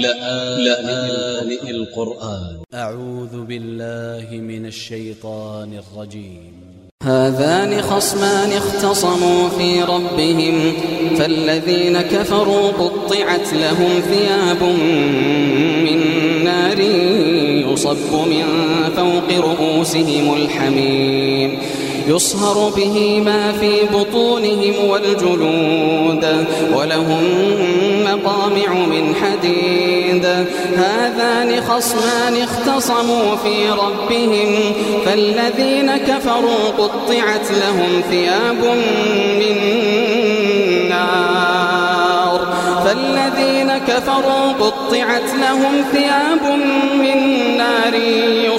لآن القرآن. أ ع و ذ ب ا ل ل ه من ا ل ش ي ط ا ن ا ل ج ي م هذان خصمان اختصموا في ربهم فالذين كفروا قطعت لهم ثياب من نار يصب من فوق رؤوسهم الحميم. يصهر به ما في بطونهم والجلود ولهم مقامع من حديد. هذان خصمان اختصموا في ربهم فالذين كفروا قطعت لهم ثياب من نار. فالذين كفروا قطعت لهم ثياب من نار.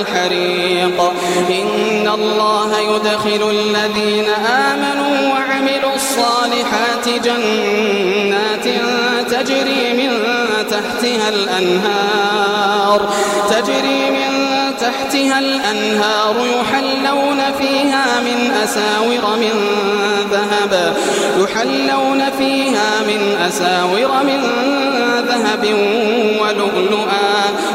الحريق. إن الله يدخل الذين آمنوا وعملوا الصالحات جنات تجري من تحتها الأنهار تجري من تحتها الأنهار يحلون فيها من أساور من ذهب يحلون فيها من أساور من ذهب ولؤلؤا.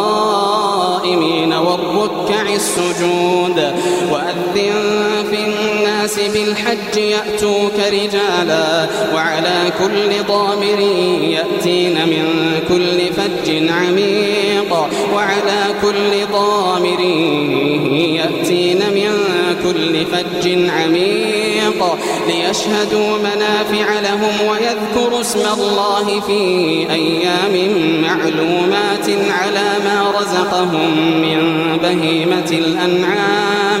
والقائمين والركع السجود وأذن في الناس بالحج يأتوك رجالا وعلى كل ضامر يأتين من كل فج عميق وعلى كل ضامر يأتين من كل فج عميق ليشهدوا منافع لهم ويذكروا اسم الله في أيام معلومات على ما رزقهم من بهيمة الأنعام.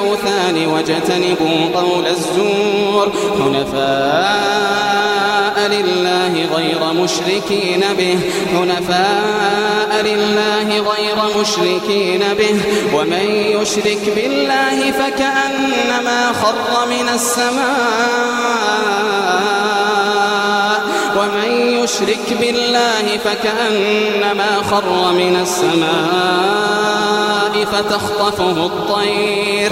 الأوثان واجتنبوا قول الزور حنفاء لله غير مشركين به حنفاء لله غير مشركين به ومن يشرك بالله فكأنما خر من السماء ومن يشرك بالله فكأنما خر من السماء فتخطفه الطير.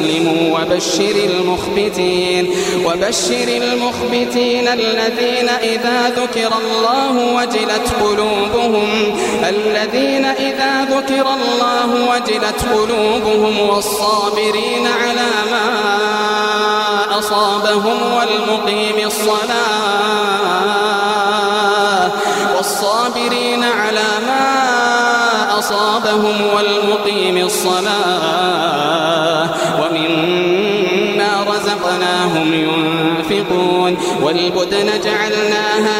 أسلم ليسلموا وبشر المخبتين وبشر المخبتين الذين إذا ذكر الله وجلت قلوبهم الذين إذا ذكر الله وجلت قلوبهم والصابرين على ما أصابهم والمقيم الصلاة والصابرين على ما أصابهم والمقيم الصلاة. والبدن جعلناها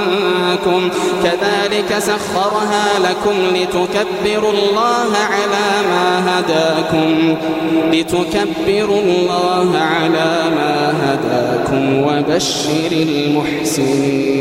كذلك سخرها لكم لتكبروا الله على ما هداكم. لتكبروا الله على ما هداكم وبشر المحسنين.